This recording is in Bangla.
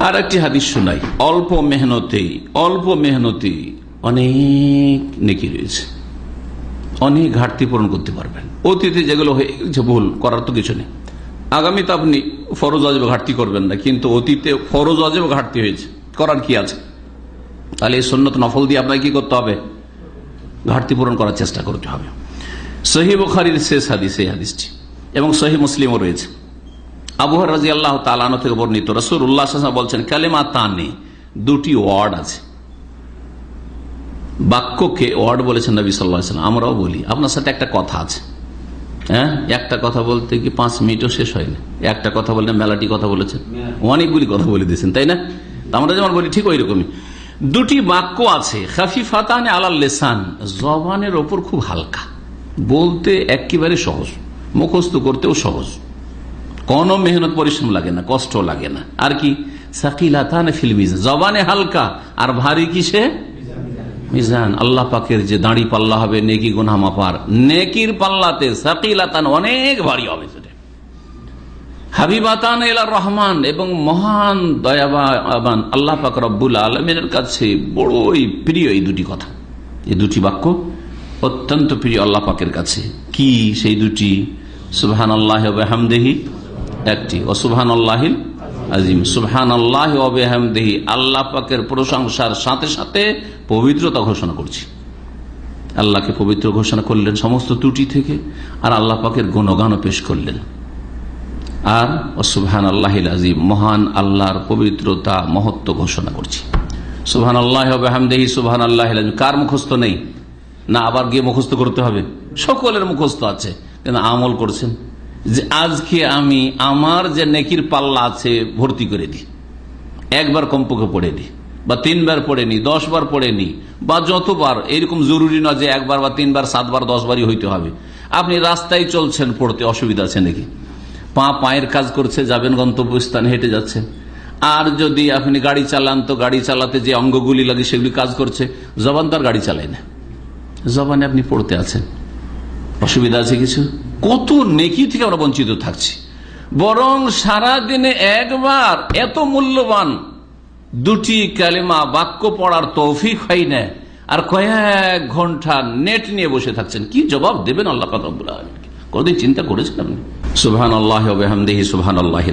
আর একটি হাদিস শোনাই। অল্প মেহনতে অল্প মেহনতে অনেক নেকি রয়েছে। অনেক ঘাটতি পূরণ করতে পারবেন। অতীতে যেগুলো হয়ে গেছে ভুল, করার তো কিছু নেই। আগামীতে আপনি ফরজ অজেব ঘাটতি করবেন না, কিন্তু অতীতে ফরজ অজেব ঘাটতি হয়েছে। করার কি আছে? তাহলে এই সন্ন্যত নফল দিয়ে আপনাকে কি করতে হবে? ঘাটতি পূরণ করার চেষ্টা করতে হবে। সহি বুখারির শেষ হাদিস, এই হাদিসটি। এবং সহি মুসলিমও রয়েছে। আবুহর রাজি আল্লাহ তালানো থেকে বর্ণিত রসুর উল্লাহ বলছেন, কালেমা তানে দুটি ওয়ার্ড আছে। বাক্যকে ওয়ার্ড বলেছেন নবী সাল্লাম আমরাও বলি, আপনার সাথে একটা কথা আছে। হ্যাঁ? একটা কথা বলতে কি পাঁচ মিনিটও শেষ হয়নি একটা কথা বললেন, মেলাটি কথা বলেছেন। অনেকগুলি কথা বলে দিয়েছেন, তাই না? আমরা যেমন বলি, ঠিক ওই রকমই দুটি বাক্য আছে খাফি ফাতানে আলাল লেসান জবানের ওপর খুব হালকা। বলতে একেবারে সহজ, মুখস্থ করতেও সহজ। কোনো মেহনত পরিশ্রম লাগে না কষ্ট লাগে না। আর কি? সাকিলাতানে ফিলমিজ জবানে হালকা, আর ভারী কিসে? মিজান। আল্লাহ পাকের যে দাঁড়ি পাল্লা হবে, নেকি গুনা মাপার নেকির পাল্লাতে সাকিলাতান অনেক ভারী হবে হাবিবাতান এলা রহমান, এবং মহান, দয়াবান আল্লাহ পাক রব্বুল আলমের কাছে বড়ই প্রিয় এই দুটি কথা। এই দুটি বাক্য অত্যন্ত প্রিয় আল্লাহ পাকের কাছে। কি সেই দুটি? সুবহান আল্লাহ হামদেহি একটি। ও সুবহান আল্লাহিল আজিম সুবহান আল্লাহ অবেহামদেহি আল্লাহ পাকের প্রশংসার সাথে সাথে পবিত্রতা ঘোষণা করছি। আল্লাহকে পবিত্র ঘোষণা করলেন সমস্ত ত্রুটি থেকে আর আল্লাহ পাকের গুণগানও পেশ করলেন। আর সুবহান আল্লাহ আজিম মহান আল্লাহর পবিত্রতা মহত্ব ঘোষণা করছি। সুবহান আল্লাহ হামদেহি সুবহান আল্লাহ কার মুখস্থ নেই? না আবার গিয়ে মুখস্থ করতে হবে? সকলের মুখস্থ আছে। কিন্তু আমল করছেন। যে আজকে আমি আমার যে নেকির পাল্লা আছে ভর্তি করে দিই। একবার কমপক্ষে পড়ে দিই বা তিনবার পড়ে নি দশবার পড়ে নি বা যতবার, এরকম জরুরি নয় যে একবার বা তিনবার, সাতবার, দশবারই হইতে হবে। আপনি রাস্তায় চলছেন, পড়তে অসুবিধা আছে নাকি? পা পায়ের কাজ করছে, যাবেন গন্তব্যস্থানে, হেঁটে যাচ্ছে আর যদি আপনি গাড়ি চালান, তো গাড়ি চালাতে যে অঙ্গগুলি লাগে, সেগুলি কাজ করছে, জবান তো আর গাড়ি চালায় না। জবানে আপনি পড়তে আছেন। অসুবিধা আছে কিছু? কত নেকি থেকে আমরা বঞ্চিত থাকছি। বরং সারা দিনে একবার এত মূল্যবান দুটি কালেমা বাক্য পড়ার তৌফিক হয় না, আর কয়েক ঘণ্টা নেট নিয়ে বসে থাকছেন। কি জবাব দেবেন আল্লাহ কোনদিন চিন্তা করেছেন আপনি? সুবহান আল্লাহ সুবহান আল্লাহ